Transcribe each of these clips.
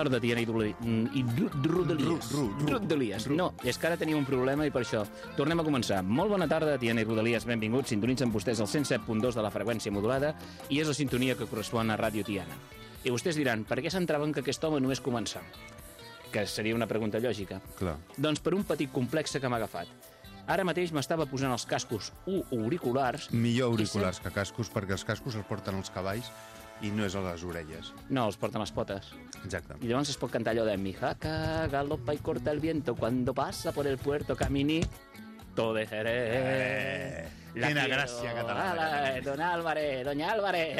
Tarda, Tiana i Doli- mm, i Rodalies. No, és que ara tenia un problema i per això tornem a començar. Molt bona tarda, Tiana i Rodalies, benvinguts. Sintonitzen vostès el 107.2 de la freqüència modulada i és la sintonia que correspon a Ràdio Tiana. I vostès diran, per què s'entraven que aquest home només començar? Que seria una pregunta lògica. Clar. Doncs per un petit complex que m'ha agafat. Ara mateix m'estava posant els cascos u auriculars. Millor auriculars que cascos, perquè els cascos els porten els cavalls i no és a les orelles. No, els porten les potes. Exacte. Y llavors es pot cantar allò de mi jaca galopa y corta el viento cuando pasa por el puerto camini to dejaré. Eh, quina gràcia catalana Ala, que don Álvarez, doña Álvarez,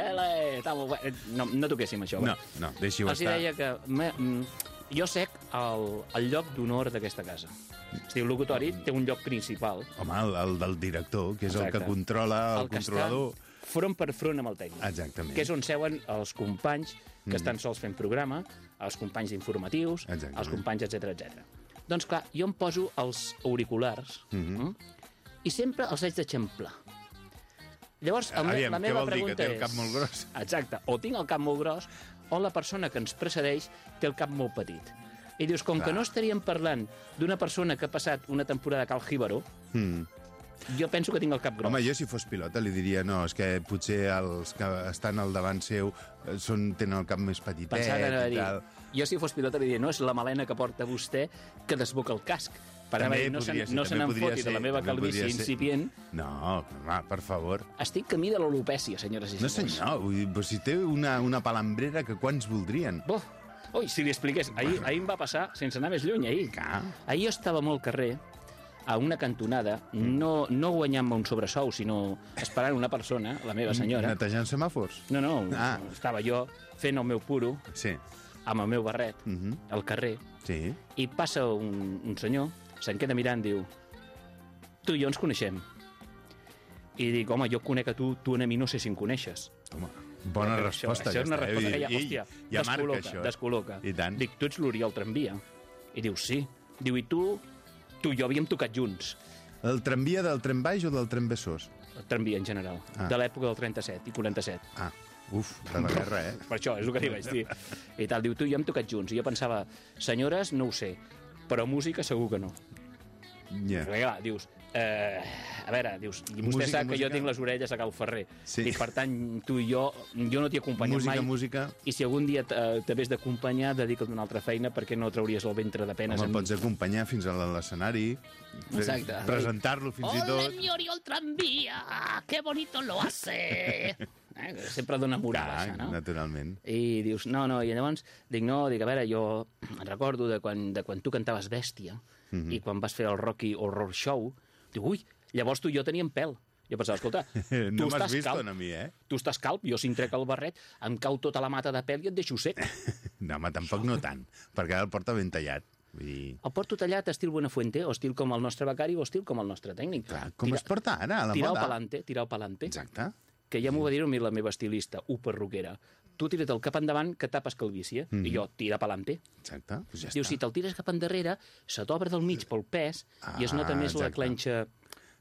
està molt bé. No, no toquéssim això. No, bé. no, deixi-ho Els estar. deia que me, mm, jo sec el, el lloc d'honor d'aquesta casa. Es diu locutori, té un lloc principal. Home, el, el del director, que és el que Exacte. controla el, que controlador. està front per front amb el tècnic. Exactament. Que és on seuen els companys que estan sols fent programa, els companys informatius, Exactament. els companys, etc etc. Doncs clar, jo em poso els auriculars Mhm. mm, i sempre els haig d'eixamplar. Llavors, el, Aviam, la què meva vol dir, que pregunta té el cap molt gros? Exacte, o tinc el cap molt gros o la persona que ens precedeix té el cap molt petit. I dius, com Clar. que no estaríem parlant d'una persona que ha passat una temporada a Cal Jíbaro, Mm. Jo penso que tinc el cap gros. Home, jo si fos pilota li diria no, és que potser els que estan al davant seu eh, són, tenen el cap més petitet Pensava i dir, tal. jo si fos pilot li diria, no és la melena que porta vostè que desboca el casc. Per També haver, no se, ser, no se n'enfoti de la meva calvície incipient. No, home, per favor. Estic camí de l'alopècia, senyores i No senyors. senyor, vull dir, però si té una, una palambrera que quants voldrien? Oh, ui, si li expliqués. Ahir, ahir em va passar, sense anar més lluny, ahir. Clar. Ahir jo estava molt al carrer, a una cantonada, no, no guanyant-me un sobresou, sinó esperant una persona, la meva senyora. Netejant semàfors? No, no, Ah. estava jo fent el meu puro, Sí. amb el meu barret, Mhm. al carrer, Sí. i passa un, un senyor, se'n queda mirant, diu, tu i jo ens coneixem. I dic, home, jo conec a tu, tu a mi no sé si em coneixes. Home, bona Això- resposta. Això, és una eh? resposta que ja, hòstia, ja descol·loca, això. descol·loca. I tant. Dic, tu ets l'Oriol Tramvia. I diu, sí. Diu, i tu, tu i jo havíem tocat junts. El tramvia del tren baix o del tren Besòs? El tramvia, en general. Ah. De l'època del 37 i 47. Ah, uf, de la guerra, eh? Per això, és el que li vaig dir. I tal, diu, tu i jo hem tocat junts. I jo pensava, senyores, no ho sé, però música segur que no. Ja. Perquè, clar, dius, eh, a veure, dius, i vostè Música, sap que jo música. tinc les orelles a Cal Ferrer. Sí. I per tant, tu i jo, jo no t'hi he acompanyat Música, mai. música. I si algun dia t- t'hagués d'acompanyar, dedica't a una altra feina perquè no trauries el ventre de penes Home, amb pots acompanyar fins a l'escenari, Exacte. presentar-lo fins i tot. mi Oriol Tranvía! ¡Qué bonito lo hace! eh? Sempre dona moral, Clar, això, no? naturalment. I dius, no, no, i llavors dic, no, dic, a veure, jo recordo de quan, de quan tu cantaves Bèstia Mhm. i quan vas fer el Rocky Horror Show, dic, ui, llavors tu i jo teníem pèl. Jo pensava, escolta, tu No estàs vist calp, a mi, eh? tu estàs calp, jo si em trec el barret, em cau tota la mata de pèl i et deixo sec. No, home, tampoc no tant, perquè ara el porta ben tallat. Vull dir... El porto tallat estil Buenafuente, o estil com el nostre becari, o estil com el nostre tècnic. Clar, com es porta ara, a la tirar moda. el palante, tirar el palante. Exacte. que ja m'ho va dir a mi la meva estilista, u perruquera. Tu tira't el cap endavant que tapes calvície, mm -hmm. i jo tira pelante. Exacte, doncs ja Diu, està. si te'l tires cap endarrere, se t'obre del mig pel pes i es nota Ah, més la exacte. clenxa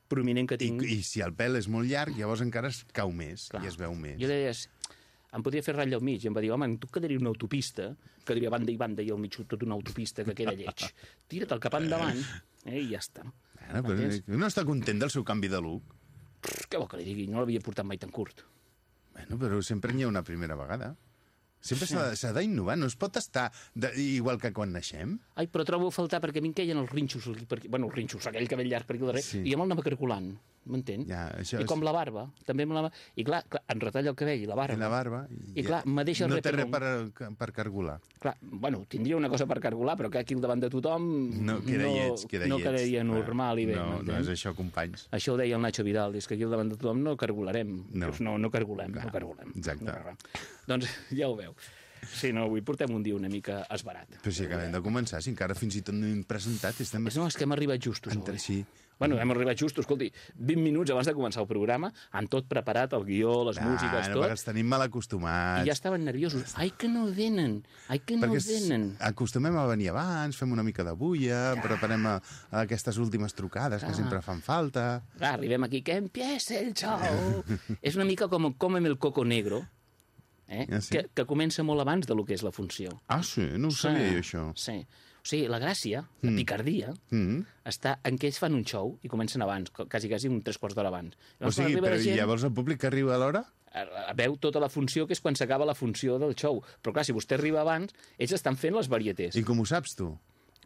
prominent que I, tinc... I si el pèl és molt llarg, llavors encara es cau més Clar. i es veu més. Jo deia, em podria fer ratlla al mig, i em va dir, home, tu quedaria una autopista, que diria banda i banda i al mig tota una autopista que queda lleig. Tira't el cap endavant, eh, i ja està. Ara, però, no està content del seu canvi de look? Què vol que li digui? No l'havia portat mai tan curt. Bueno, però sempre n'hi ha una primera vegada. Sempre s'ha s'ha d'innovar, no es pot estar de, igual que quan naixem. Ai, però trobo a faltar perquè a mi em queien els rinxos, aquí, per aquí, bueno, els rinxos, aquell cabell llarg per aquí darrere, Sí. i jo me'l anava cargolant, m'entén? Ja, això I és- com la barba, també amb la... I clar, clar, em retalla el cabell i la barba. I la barba... I clar, me deixa no té res per, per cargolar. Clar, bueno, tindria una cosa per cargolar, però que aquí al davant de tothom No, queda no, lleig, queda no lleig. quedaria Clar, normal i bé, No, no és això, companys. Això ho deia el Nacho Vidal, és que aquí al davant de tothom no cargolarem. No. No, no cargolem, Clar, no cargolem. exacte. No doncs ja ho veu. Sí, no, avui portem un dia una mica esbarat. Però si acabem de començar, si encara fins i tot no hem presentat, estem... No, és que hem arribat justos Entre, avui. sí. Bueno, hem arribat justos, escolti, 20 minuts abans de començar el programa, amb tot preparat, el guió, les músiques, no, tot, els tenim mal acostumats. i ja estaven nerviosos. Ai, que no venen! Ai, que no perquè s- venen! acostumem a venir abans, fem una mica de bulla, preparem a, a aquestes últimes trucades que sempre fan falta. Clar, arribem aquí, que empiece el show! és una mica com Cómeme el coco negro, eh? Ah, sí? que, que comença molt abans de lo que és la funció. Ah, sí? No ho sabia jo, això. Sí. O sigui, la gràcia, la picardia, Mm. està en què ells fan un show i comencen abans, quasi, quasi un tres quarts d'hora abans. O Llavors, quan sigui, però gent, llavors el públic que arriba a l'hora? eh, veu tota la funció, que és quan s'acaba la funció del show. Però clar, si vostè arriba abans, ells estan fent les varietés. I com ho saps, tu?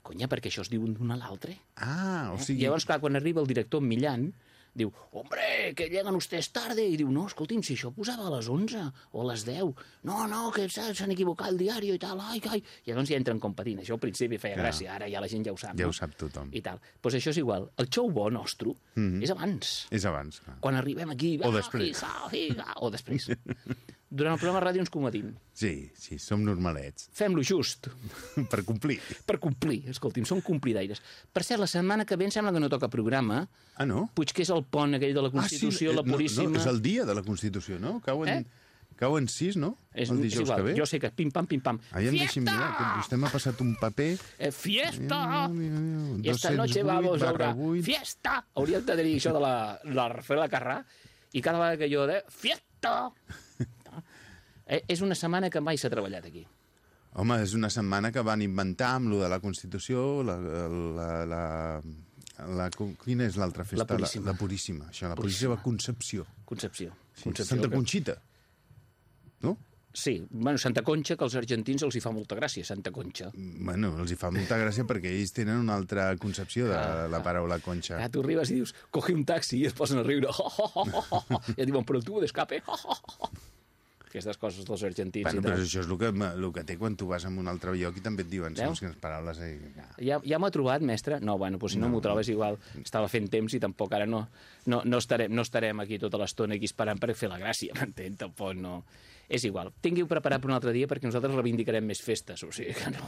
Conya, perquè això es diu d'un a l'altre. Ah, o I sigui... llavors, clar, quan arriba el director Millán, diu, hombre, que llegan ustedes tarde. I diu, no, escolti'm, si això posava a les 11 o a les 10. No, no, que s'ha- s'han equivocat el diari i tal, ai, ai. I llavors ja entren competint. Això al principi feia Clar. gràcia, ara ja la gent ja ho sap. Ja no? ho sap tothom. I tal. Doncs pues això és igual. El show bo nostre és abans. És abans. clar. Quan arribem aquí... O va, després. higa, higa, o després. Durant el programa de ràdio ens cometim. Sí, sí, som normalets. Fem-lo just, per complir. per complir. Escolti'm, som complidaires. Per cert, la setmana que ve em sembla que no toca programa. Ah, no? Puig, que és el pont aquell de la Constitució, ah, sí, la eh, Puríssima... No, no, és el dia de la Constitució, no? Cau en, Eh? cau en sis, no? És, el és dijous igual, que ve. jo sé que pim-pam, pim-pam. Ahir em deixi'm mirar, que vostè m'ha passat un paper... Eh, fiesta! I esta 208 noche vamos a una 8. fiesta! Hauríem de dir això de la, la Rafaela Carrà, i cada vegada que jo de fiesta! Eh, és una setmana que mai s'ha treballat aquí. Home, és una setmana que van inventar amb lo de la Constitució, la... la, la, la quina és l'altra festa? La Puríssima. La, la Puríssima, això, la Puríssima Concepció. Concepció. Sí, Concepció Santa que- Conxita. No? Sí, bueno, Santa Conxa, que als argentins els hi fa molta gràcia, Santa Conxa. Bueno, els hi fa molta gràcia perquè ells tenen una altra concepció de la paraula conxa. Ah, tu arribes i dius, coge un taxi i es posen a riure. I et diuen, però tu d'escape. Aquestes coses dels argentins Bueno, i però tal. això és el que, el que té quan tu vas a un altre lloc i també et diuen Veus? segons quines paraules. I... Ja. Ja, ja m'ho ha trobat, mestre? No, bueno, doncs si no, m'ho trobes igual. Estava fent temps i tampoc ara no, no, no, estarem, no estarem aquí tota l'estona aquí esperant per fer la gràcia, m'entén? Tampoc no... És igual. Tinguiu preparat per un altre dia perquè nosaltres reivindicarem més festes, o sigui que no,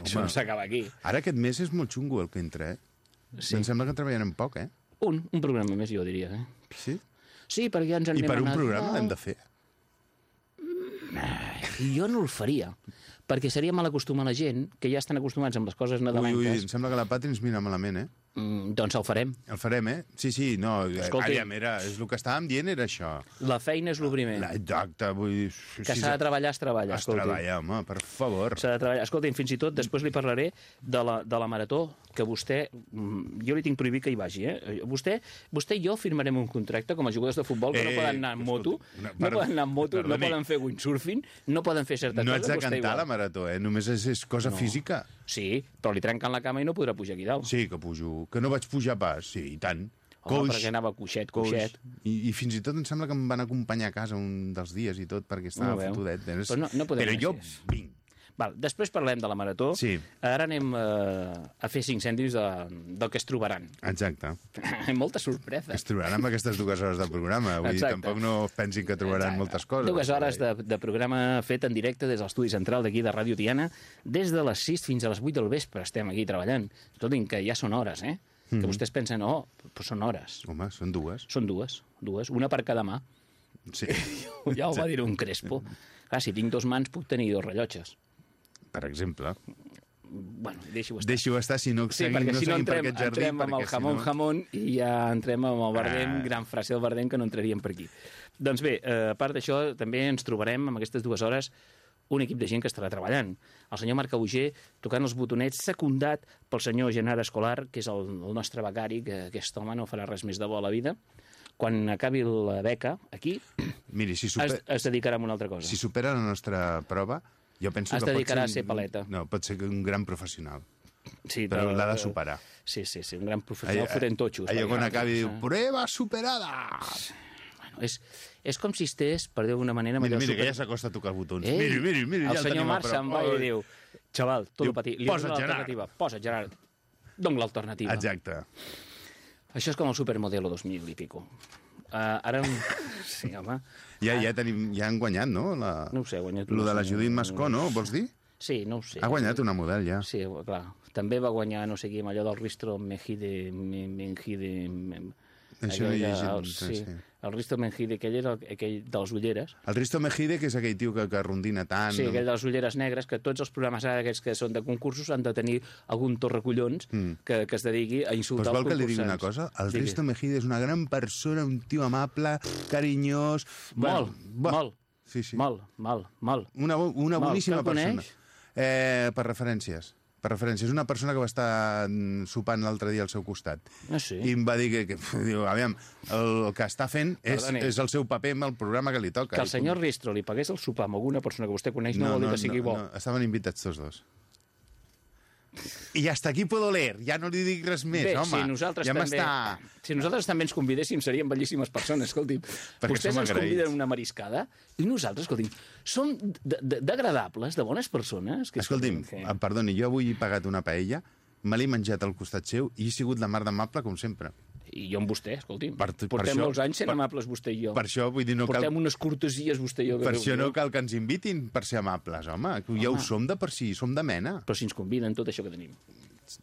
això no s'acaba aquí. Ara aquest mes és molt xungo el que entra, eh? Sí. Em sembla que treballarem poc, eh? Un, un programa més, jo diria. Eh? Sí? Sí, perquè ja ens en I per un programa l'hem de fer. Jo no el faria, perquè seria mal acostumar la gent, que ja estan acostumats amb les coses Ui, ui, nadalenques. em sembla que la Patri ens mira malament, eh? Mm, doncs el farem. El farem, eh? Sí, sí, no, Escolti. Escolti. aviam, era, és el que estàvem dient era això. La feina és el primer. La, exacte, vull dir... Que s'ha de treballar, es treballa. Es escolti. treballa, home, per favor. S'ha de treballar. Escolti'm, fins i tot després li parlaré de la, de la marató, que vostè... mm, Jo li tinc prohibit que hi vagi, eh? Vostè, vostè i jo firmarem un contracte com a jugadors de futbol que no Eh, poden anar en moto, escolti, no perdó, poden anar en moto, no perdoni. poden fer windsurfing, no poden fer certes No coses. de vostè cantar igual. la marató, eh? Només és, és cosa no. física. Sí, però li trenquen la cama i no podrà pujar aquí dalt. Sí, que pujo. Que no vaig pujar pas. Sí, i tant. Home, perquè anava coixet, coix. coixet. I, I fins i tot em sembla que em van acompanyar a casa un dels dies i tot, perquè estava No fotudet. És... Però no- no podem Però jo vinc. Val, després parlem de la marató. Sí. Ara anem eh, a fer cinc cèntims de, del que es trobaran. Exacte. Molta sorpresa. Es trobaran amb aquestes dues hores de programa. Vull dir, tampoc no pensin que trobaran Exacte. moltes coses. Dues hores de, de programa fet en directe des de l'estudi central d'aquí de Ràdio Tiana. Des de les 6 fins a les 8 del vespre estem aquí treballant. Escoltin, que ja són hores, eh? Que Mhm. vostès pensen, oh, però són hores. Home, són dues. Són dues, dues, una per cada mà. Sí. Ja ho va dir un Crespo. Clar, si tinc dos mans puc tenir dos rellotges. Per exemple. Bueno, deixi-ho estar. Deixi-ho estar, si no Sí, seguim, perquè no si no seguim per entrem, aquest jardí. entrem amb el perquè si jamón no... jamón i ja entrem amb el Bardem, Ah. gran frase del Bardem, que no entraríem per aquí. Doncs bé, eh, a part d'això, també ens trobarem amb aquestes dues hores un equip de gent que estarà treballant. El senyor Marc Auger tocant els botonets, secundat pel senyor Genaro Escolar, que és el, el nostre becari, que aquest home no farà res més de bo a la vida. Quan acabi la beca, aquí, Miri, si, es, super... es dedicarà a una altra cosa. si supera la nostra prova, jo penso Es que pot dedicarà ser... a ser paleta. No, pot ser un gran professional, Sí, però l'ha de superar. Sí, sí, sí, un gran professional fotent totxos. allò quan acabi diu, eh, prueba superada! Bueno, és, és com si estigués, per dir d'alguna manera... Mira, mira, super- que ja s'acosta a tocar botons. Ei, Miri, miri, miri, el ja el senyor Marc se'n va i diu, xaval, tot Diu, patí, li "Posa't, Gerard." l'alternativa. Posa't, Gerard. Dóna l'alternativa. Exacte. Això és com el Supermodelo 2000 i pico. Uh, ara... Sí, home. Ja, ja, tenim, ja han guanyat, no? La... No ho sé, ha guanyat... Lo de la Judit Mascó, no? Vols dir? Sí, no ho sé. Ha guanyat una model, ja. Sí, clar. També va guanyar, no sé qui, allò del Ristro Mejide... Me- Menjide... me- Això allò no hi ha era- gent, el, sí, sí, sí. El Risto Menjide, aquell era el, aquell de les ulleres. El Risto Mejide, que és aquell tio que, que rondina tant... Sí, aquell de les ulleres negres, que tots els programes ara aquests que són de concursos han de tenir algun torrecollons que, que es dediqui a Pues insultar vol els que li digui una concursants. cosa? El Digui. Risto Mejide és una gran persona, un tio amable, carinyós... Molt, Bueno, molt, Sí, sí. molt, molt, molt. Una, una boníssima persona. Eh, per referències. Per referències. És una persona que va estar mm, sopant l'altre dia al seu costat. Ah, sí? I em va dir que, que diu, aviam, el que està fent és, Perdoni. és el seu paper amb el programa que li toca. Que el senyor Ristro li pagués el sopar amb alguna persona que vostè coneix no, vol dir que sigui bo. No, estaven invitats tots dos. I hasta aquí puedo leer. Ja no li dic res més, Bé, home. si nosaltres ja també... Si nosaltres també ens convidéssim, seríem bellíssimes persones, escolti'm. Perquè Vostès ens agraïts. conviden una mariscada i nosaltres, escolti'm, som de- de- de bones persones. Que Escolti'm, que- perdoni, jo avui he pagat una paella, me l'he menjat al costat seu i he sigut la mar d'amable com sempre. I jo amb vostè, escolti'm. Per- per Portem això- molts anys sent per- amables, vostè i jo. Per això, vull dir, no cal... Portem unes cortesies, vostè i jo. Per això no cal que ens invitin per ser amables, home. que Ja ho som de per si, som de mena. Però si ens conviden, tot això que tenim.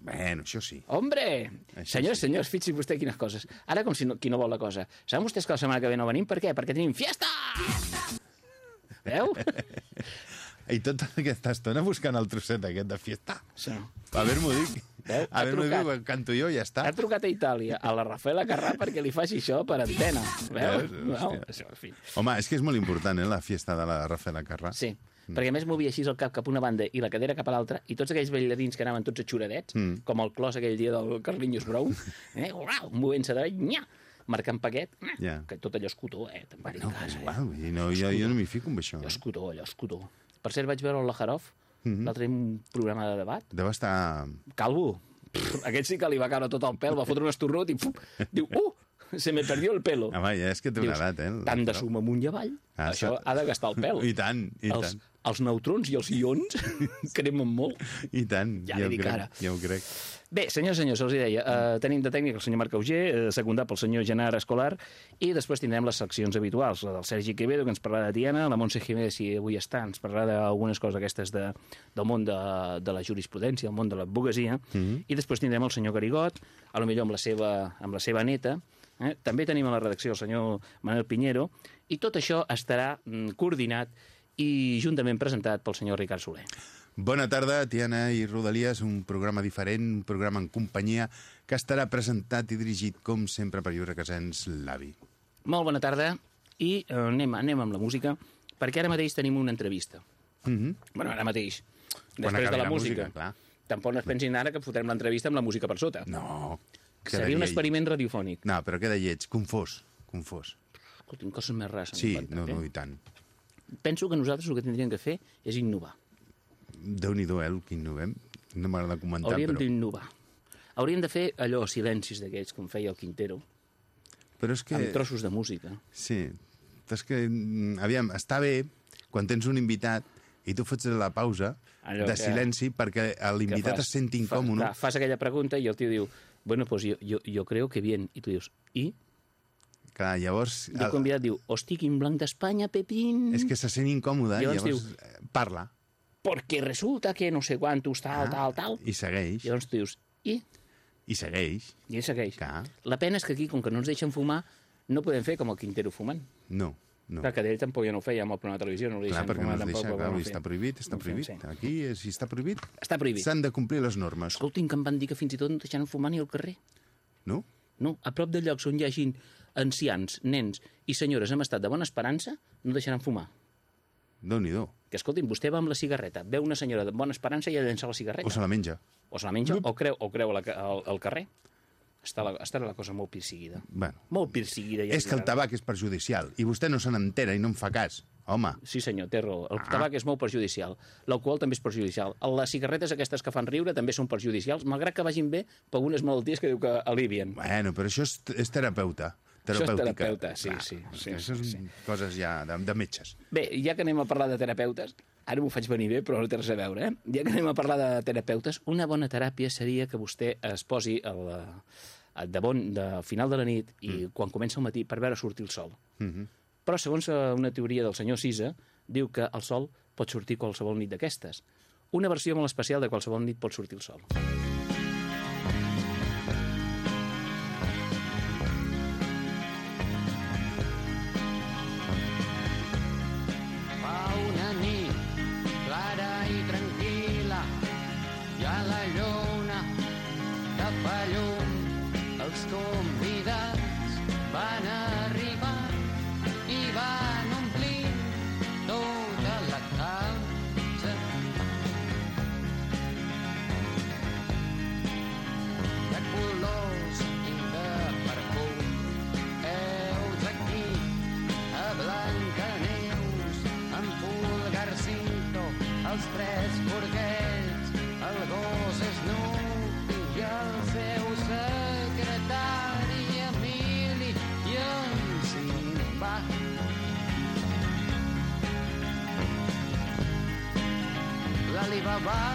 Bueno, això sí. Hombre! Això Senyors, senyors, fixi vostè quines coses. Ara com si no, qui no vol la cosa. Saben vostès que la setmana que ve no venim? Per què? Perquè tenim fiesta! Veu? I tota aquesta estona buscant el trosset aquest de fiesta. Sí. A veure, m'ho dic. Veu? A Ha veure, trucat. dic, canto jo i ja està. Ha trucat a Itàlia, a la Rafaela Carrà, perquè li faci això per antena. Veu? Veus? Veu? Hòstia. Això, en fi. Home, és que és molt important, eh, la fiesta de la Rafaela Carrà. Sí, perquè a més movia així el cap cap a una banda i la cadera cap a l'altra, i tots aquells ballarins que anaven tots atxuradets, mm. com el clos aquell dia del Carlinhos Brown, eh, urau, movent-se de nya, marcant paquet, eh, Ja. que tot allò escutó, eh, te'n va dir No, casa, és eh? igual, no, jo, jo no m'hi fico amb això. Allò Eh? escutó, allò escutó. Per cert, vaig veure el Lajarov, mm. -hmm. l'altre dia un programa de debat, Deu estar... calvo. Pff, aquest sí que li va caure tot el pèl, va fotre un estornut i puf, diu, uh, se me perdió el pelo. Home, ja és que té una Dius, edat, eh? tant de suma amunt i avall, Ah, això ha de gastar el pèl. I tant, i els, tant. Els neutrons i els ions cremen molt. I tant, Ja ja, ho crec, ara. ja ho crec. Bé, senyors, senyors, els deia, eh, tenim de tècnic el senyor Marc Auger, eh, secundat pel senyor Genaro Escolar, i després tindrem les seccions habituals, la del Sergi Quevedo, que ens parlarà de Tiana, la Montse Jiménez, si avui està, ens parlarà d'algunes coses aquestes de, del món de, de la jurisprudència, el món de l'advocacia, mm -hmm. i després tindrem el senyor Garigot, a lo millor amb la seva, amb la seva neta, eh? també tenim a la redacció el senyor Manuel Pinheiro, i tot això estarà mm, coordinat i juntament presentat pel senyor Ricard Soler. Bona tarda, Tiana i Rodalies, un programa diferent, un programa en companyia, que estarà presentat i dirigit, com sempre, per Lliure Casens, l'avi. Molt bona tarda i eh, anem, anem amb la música perquè ara mateix tenim una entrevista. Mm -hmm. bueno, ara mateix, Quan després de la, la música. música, clar. Tampoc no es pensin ara que fotrem l'entrevista amb la música per sota. No, Seria un experiment radiofònic. No, però queda lleig, confós, confós. Escolti'm, coses més rares. Sí, no, no, eh? i tant. Penso que nosaltres el que tindríem que fer és innovar. Déu-n'hi-do, eh, el que innovem. No m'agrada comentar, Hauríem però... d'innovar. Hauríem de fer allò, silencis d'aquells, com feia el Quintero, Però és que... amb trossos de música. Sí, és que, mm, aviam, està bé quan tens un invitat i tu fots la pausa Allò de que- silenci perquè l'invitat es senti fa- incòmode. clar, fas aquella pregunta i el tio diu, bueno, pues yo, yo, yo creo que bien. I tu dius, i? Clar, llavors... I el convidat diu, hosti, quin blanc d'Espanya, Pepín. És que se sent incòmode, Llavors llavors, eh, parla Porque resulta que no sé quantos, tal, Ah, tal, tal. i segueix, llavors tu dius, i? i segueix. I segueix. Clar. La pena és que aquí, com que no ens deixen fumar, no podem fer com el Quintero fumant. No. No. Clar, que d'ell tampoc ja no ho feia amb el programa de televisió, no Clar, deixen perquè no fumar es tampoc. deixa, clar, no ho està prohibit, està No ho prohibit. sí. Aquí, eh, si està prohibit, Està prohibit. s'han de complir les normes. Escolti'm, que em van dir que fins i tot no deixaran fumar ni al carrer. No? No, a prop de llocs on hi hagin ancians, nens i senyores amb estat de bona esperança, no deixaran fumar. Déu-n'hi-do. Que escolti'm, vostè va amb la cigarreta, veu una senyora de bona esperança i ha de llençar la cigarreta. O se la menja. o se la menja o creu, o creu la, al, al carrer. Està la, està la cosa molt perseguida. Bueno, Molt perseguida. ja és que el tabac és perjudicial i vostè no se n'entera i no en fa cas. Home, Sí, senyor, té raó. El tabac és molt perjudicial. L'alcohol també és perjudicial. Les cigarretes aquestes que fan riure també són perjudicials, malgrat que vagin bé per algunes malalties que diu que alivien. bueno, però això és, és terapeuta. Això és Terapèutica. terapeuta, sí, Clar, sí, sí, Això sí, són coses ja de, de metges. Bé, ja que anem a parlar de terapeutes, ara m'ho faig venir bé, però no té res a veure, eh? Ja que anem a parlar de terapeutes, una bona teràpia seria que vostè es posi a la, a de bon, de final de la nit i mm. quan comença el matí per veure sortir el sol. Mm -hmm. Però, segons eh, una teoria del senyor Sisa, diu que el sol pot sortir qualsevol nit d'aquestes. Una versió molt especial de qualsevol nit pot sortir el sol. Fa Bye.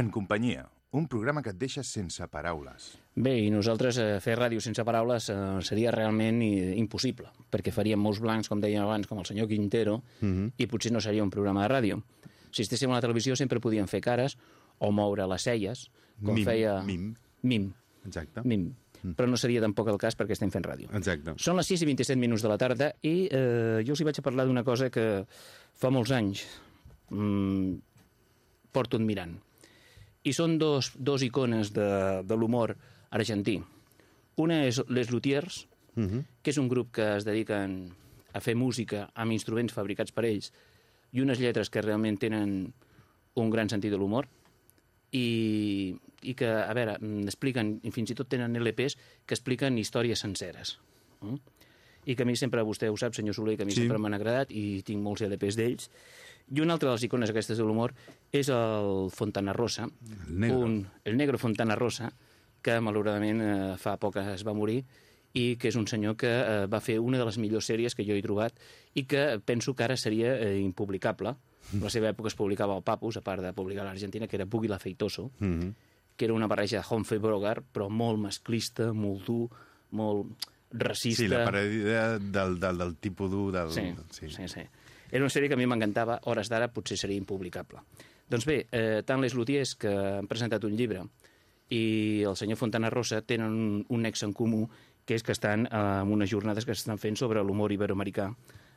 En companyia, un programa que et deixa sense paraules. Bé, i nosaltres eh, fer ràdio sense paraules eh, seria realment i- impossible, perquè faríem molts blancs, com dèiem abans, com el senyor Quintero, i potser no seria un programa de ràdio. Si estéssim a la televisió sempre podíem fer cares o moure les celles, com Mim, feia... mim. Mim, Exacte. mim. Però no seria tampoc el cas perquè estem fent ràdio. Exacte. Són les 6 i 27 minuts de la tarda i eh, jo els hi vaig a parlar d'una cosa que fa molts anys mm, porto admirant. I són dos, dos icones de, de l'humor argentí. Una és Les Luthiers, Uh -huh. que és un grup que es dediquen a fer música amb instruments fabricats per ells i unes lletres que realment tenen un gran sentit de l'humor i, i que, a veure, mm, expliquen, fins i tot tenen LPs que expliquen històries senceres. Mm? I que a mi sempre, vostè ho sap, senyor Soler, que a mi Sí. sempre m'han agradat i tinc molts LPs d'ells. I una altra de les icones aquestes de l'humor és el Fontana Rosa, El negro. un, el negro Fontana Rosa, que malauradament eh, fa poc es va morir i que és un senyor que eh, va fer una de les millors sèries que jo he trobat i que penso que ara seria eh, impublicable. A la seva època es publicava el Papus, a part de publicar a l'Argentina, que era Bugui la Feitoso, Uh -huh. que era una barreja de Humphrey Bogart, però molt masclista, molt dur, molt racista. Sí, la paròdia del, del, del tipus dur del... Sí, sí, sí. sí. Era una sèrie que a mi m'encantava, hores d'ara potser seria impublicable. Doncs bé, eh, tant les Lutiers, que han presentat un llibre, i el senyor Fontana Rosa tenen un, un nexe en comú, que és que estan eh, en unes jornades que s'estan fent sobre l'humor iberoamericà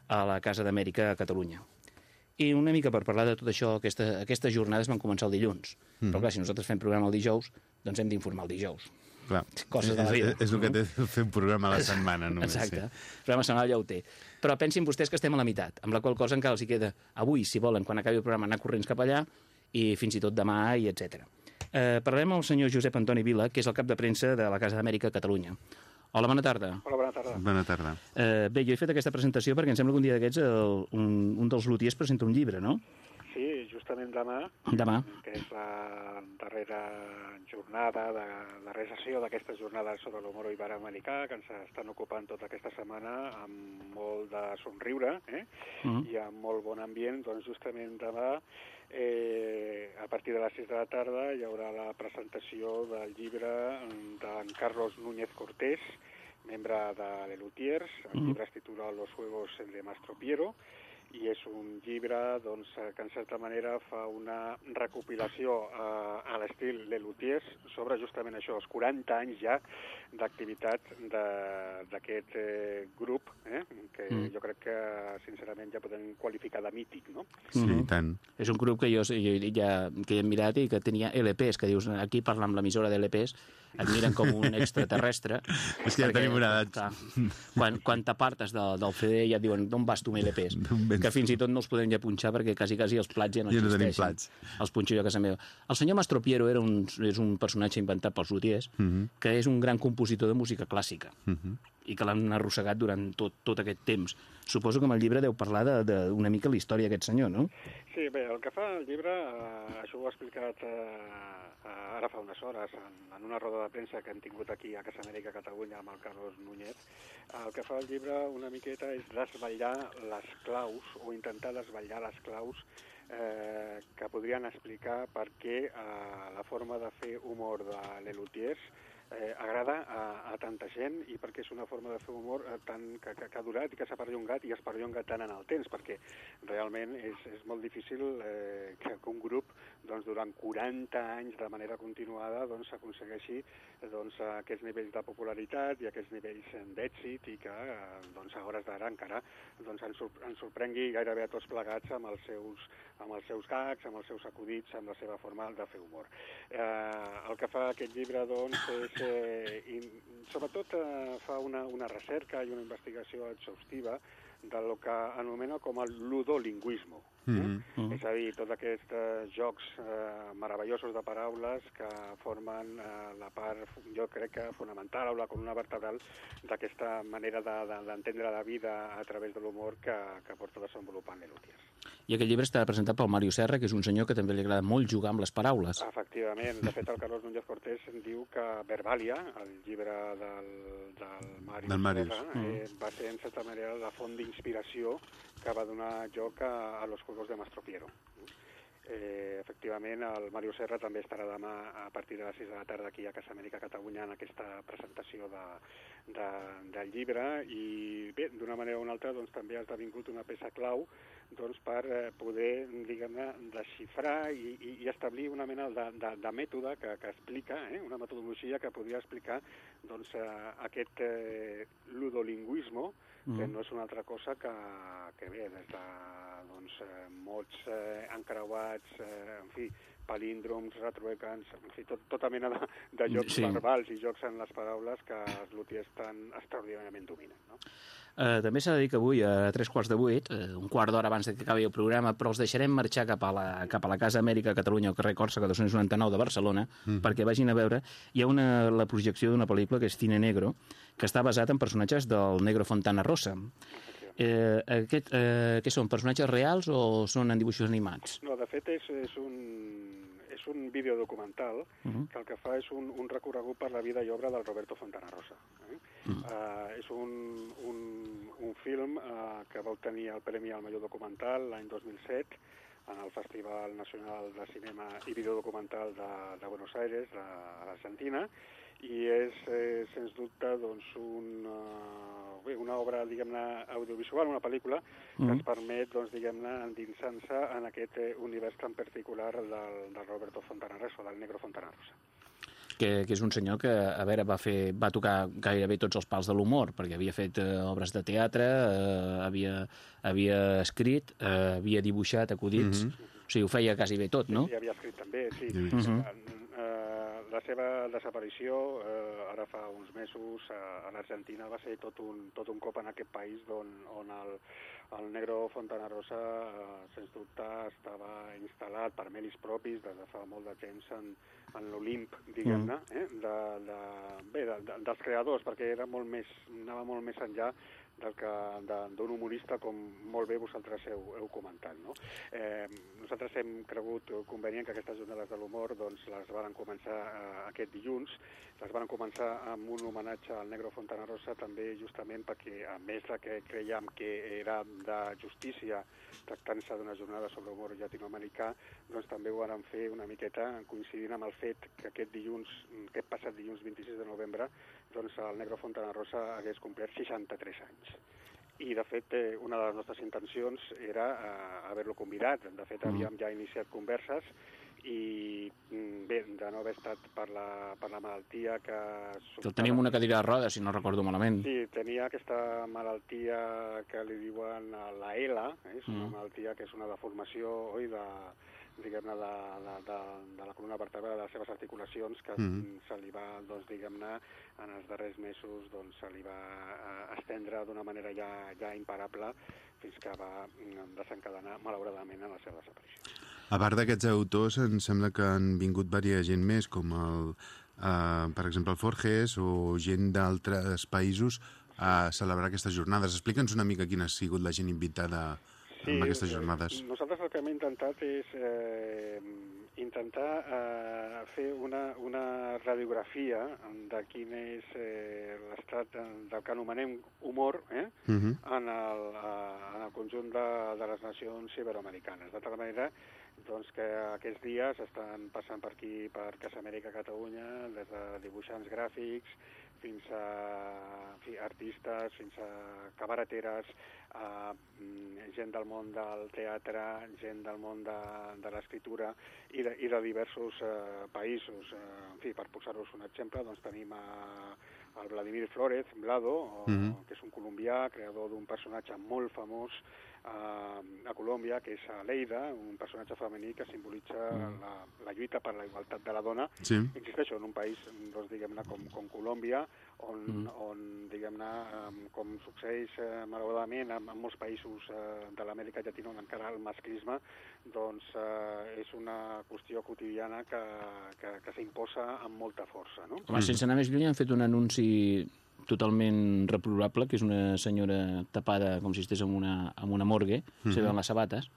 a la Casa d'Amèrica a Catalunya. I una mica per parlar de tot això, aquesta, aquestes jornades van començar el dilluns. Mm -hmm. Però clar, si nosaltres fem programa el dijous, doncs hem d'informar el dijous. Clar. Coses de la vida. És, és el que té fer un programa a la setmana, només. Exacte. Sí. El programa setmanal ja ho té. Però pensin vostès que estem a la meitat, amb la qual cosa encara els hi queda avui, si volen, quan acabi el programa, anar corrents cap allà, i fins i tot demà, i etc. Eh, parlarem amb el senyor Josep Antoni Vila, que és el cap de premsa de la Casa d'Amèrica a Catalunya. Hola, bona tarda. Hola, bona tarda. Bona tarda. Eh, bé, jo he fet aquesta presentació perquè em sembla que un dia d'aquests el- un, un dels lutiers presenta un llibre, no? Justament demà, Demà. que és la darrera jornada, de, la darrera sessió d'aquesta jornada sobre l'humor iberoamericà, que ens estan ocupant tota aquesta setmana amb molt de somriure eh? Mhm. i amb molt bon ambient, doncs justament demà, eh, a partir de les 6 de la tarda, hi haurà la presentació del llibre d'en Carlos Núñez Cortés, membre de l'Elutiers. El Mhm. llibre es titula Los Juegos de Mastro Piero i és un llibre doncs, que en certa manera fa una recopilació eh, a l'estil Lelutiers sobre justament això, els 40 anys ja d'activitat de- d'aquest eh, grup, eh, que Mm. jo crec que sincerament ja podem qualificar de mític, no? Sí, i tant. És un grup que jo, jo ja, que he mirat i que tenia LPs, que dius, aquí parla amb l'emissora d'LPs, et miren com un extraterrestre. És que ja perquè, tenim una edat. clar, quan, quan t'apartes de, del CD ja et diuen d'on vas tu amb LPs? Que fins i tot no els podem ja punxar perquè quasi, quasi els plats ja no Ja no tenim existeixen. plats. Els punxo jo a casa meva. El senyor Mastropiero era un, és un personatge inventat pels lutiers, Mhm. que és un gran compositor de música clàssica Mhm. i que l'han arrossegat durant tot, tot aquest temps. Suposo que amb el llibre deu parlar de- d'una mica la història d'aquest senyor, no? Sí, bé, el que fa el llibre, eh, això ho ha explicat eh, eh, ara fa unes hores en, en una roda de premsa que hem tingut aquí a Casa Amèrica Catalunya amb el Carlos Núñez, el que fa el llibre una miqueta és desvetllar les claus o intentar desvetllar les claus eh, que podrien explicar per què eh, la forma de fer humor de l'Elutiers eh, agrada a, a tanta gent i perquè és una forma de fer humor eh, tan, que, que, que ha durat i que s'ha perllongat i es perllonga tant en el temps, perquè realment és, és molt difícil eh, que, que un grup doncs, durant 40 anys de manera continuada doncs, aconsegueixi doncs, aquests nivells de popularitat i aquests nivells d'èxit i que eh, doncs, a hores d'ara encara doncs, ens, sor ens sorprengui gairebé a tots plegats amb els seus, amb els seus gags, amb els seus acudits, amb la seva forma de fer humor. Eh, el que fa aquest llibre doncs, és, eh, in, sobretot eh, fa una, una recerca i una investigació exhaustiva de lo que anomena com el ludolingüisme. Eh? Mhm. És a dir, tots aquests eh, jocs eh, meravellosos de paraules que formen eh, la part, jo crec que fonamental o la columna vertebral d'aquesta manera d'entendre de, d'entendre la vida a través de l'humor que, que porta desenvolupant l'Elutiers. I aquest llibre està presentat pel Mario Serra, que és un senyor que també li agrada molt jugar amb les paraules. Efectivament, de fet el Carlos Núñez Cortés diu que Verbalia, el llibre del, del Màrius, Del. Serra, eh, va ser en certa manera la font d'inspiració que va donar joc a, a los Juegos de Mastro Piero. Eh, efectivament, el Mario Serra també estarà demà a partir de les 6 de la tarda aquí a Casa Amèrica Catalunya en aquesta presentació de, de, del llibre i bé, d'una manera o una altra doncs, també ha esdevingut una peça clau doncs, per eh, poder, diguem-ne, desxifrar i, i, i establir una mena de, de, de mètode que, que explica, eh, una metodologia que podria explicar doncs, eh, aquest eh, ludolingüisme, que no és una altra cosa que, que bé, des de doncs, eh, mots eh, encreuats, eh, en fi, palíndroms, retruecans, en fi, tot, tota mena de, de jocs Sí. verbals i jocs en les paraules que els lutiers tan extraordinàriament dominen. No? Eh, també s'ha de dir que avui, a tres quarts de vuit, eh, un quart d'hora abans de que acabi el programa, però els deixarem marxar cap a la, cap a la Casa Amèrica a Catalunya, al carrer Còrsega 299 de Barcelona, mm. perquè vagin a veure. Hi ha una, la projecció d'una pel·lícula que és Cine Negro, que està basat en personatges del Negro Fontana Rosa. Eh, aquest, eh, què són, personatges reals o són en dibuixos animats? No, de fet és, és un, és un videodocumental uh -huh. que el que fa és un, un recorregut per la vida i obra del Roberto Fontana Rosa. Eh? Uh -huh. uh, és un, un, un film uh, que va obtenir el Premi al millor documental l'any 2007 en el Festival Nacional de Cinema i Videodocumental de, de Buenos Aires, de, a l'Argentina, i és, eh, sens dubte, doncs, un, uh, bé, una obra, diguem-ne, audiovisual, una pel·lícula, que Mhm. ens permet, doncs, diguem-ne, endinsar-se en aquest eh, univers tan particular del, del Roberto Fontana Rosa, del Negro Fontana Rosa. que, que és un senyor que, a veure, va, fer, va tocar gairebé tots els pals de l'humor, perquè havia fet eh, obres de teatre, eh, havia, havia escrit, eh, havia dibuixat acudits, o sigui, ho feia quasi bé tot, no? I havia escrit també, sí. -huh. uh, la seva desaparició, eh, ara fa uns mesos, eh, a l'Argentina va ser tot un, tot un cop en aquest país on, on el, el Negro Fontanarosa, eh, sens dubte, estava instal·lat per mèrits propis des de fa molt de temps en, en l'Olimp, diguem-ne, eh? de, de, bé, de, de, dels creadors, perquè era molt més, anava molt més enllà del que d'un humorista com molt bé vosaltres heu, heu comentat. No? Eh, nosaltres hem cregut convenient que aquestes jornades de l'humor doncs, les van començar eh, aquest dilluns, les van començar amb un homenatge al Negro Fontanarosa també justament perquè a més de que creiem que era de justícia tractant-se d'una jornada sobre humor llatinoamericà, doncs també ho van fer una miqueta coincidint amb el fet que aquest dilluns, aquest passat dilluns 26 de novembre, doncs el Negro Fontanarosa hagués complert 63 anys. I, de fet, eh, una de les nostres intencions era eh, haver-lo convidat. De fet, havíem ja iniciat converses i, mm, bé, de no haver estat per la, per la malaltia que... Que el tenim una cadira de rodes, si no recordo malament. Sí, tenia aquesta malaltia que li diuen la ELA, eh? és una Mm. malaltia que és una deformació oi, de, diguem-ne, de, de, de, de la columna vertebral de les seves articulacions que Mhm. se li va, doncs, diguem-ne, en els darrers mesos doncs, se li va eh, estendre d'una manera ja, ja imparable fins que va mm, desencadenar, malauradament, en la seva desaparició. A part d'aquests autors, em sembla que han vingut varia gent més, com el, eh, per exemple el Forges o gent d'altres països a celebrar aquestes jornades. Explica'ns una mica quina ha sigut la gent invitada en aquestes eh, jornades. Nosaltres el que hem intentat és eh, intentar eh, fer una, una radiografia de quin és eh, l'estat del que anomenem humor eh, Uh -huh. en, el, eh, en el conjunt de, de les nacions iberoamericanes. De tal manera doncs, que aquests dies estan passant per aquí, per Casa Amèrica Catalunya, des de dibuixants gràfics fins a en fi, artistes, fins a cabareteres, a mm, gent del món del teatre, gent del món de, de l'escriptura i, de, i de diversos eh, països. Eh, en fi, per posar-vos un exemple, doncs tenim a, el Vladimir Flores, Blado, o, Mhm. que és un colombià, creador d'un personatge molt famós eh, a Colòmbia, que és Leida, un personatge femení que simbolitza la, la lluita per la igualtat de la dona Sí. insisteixo, en un país, doncs, diguem-ne, com, com Colòmbia, on, mm. on diguem-ne, com succeeix eh, malauradament en, en molts països eh, de l'Amèrica Llatina on encara el masclisme, doncs eh, és una qüestió quotidiana que, que, que s'imposa amb molta força, no? Home, sense anar més lluny, han fet un anunci totalment reprobable, que és una senyora tapada com si estigués en una, en una morgue, se veuen les sabates,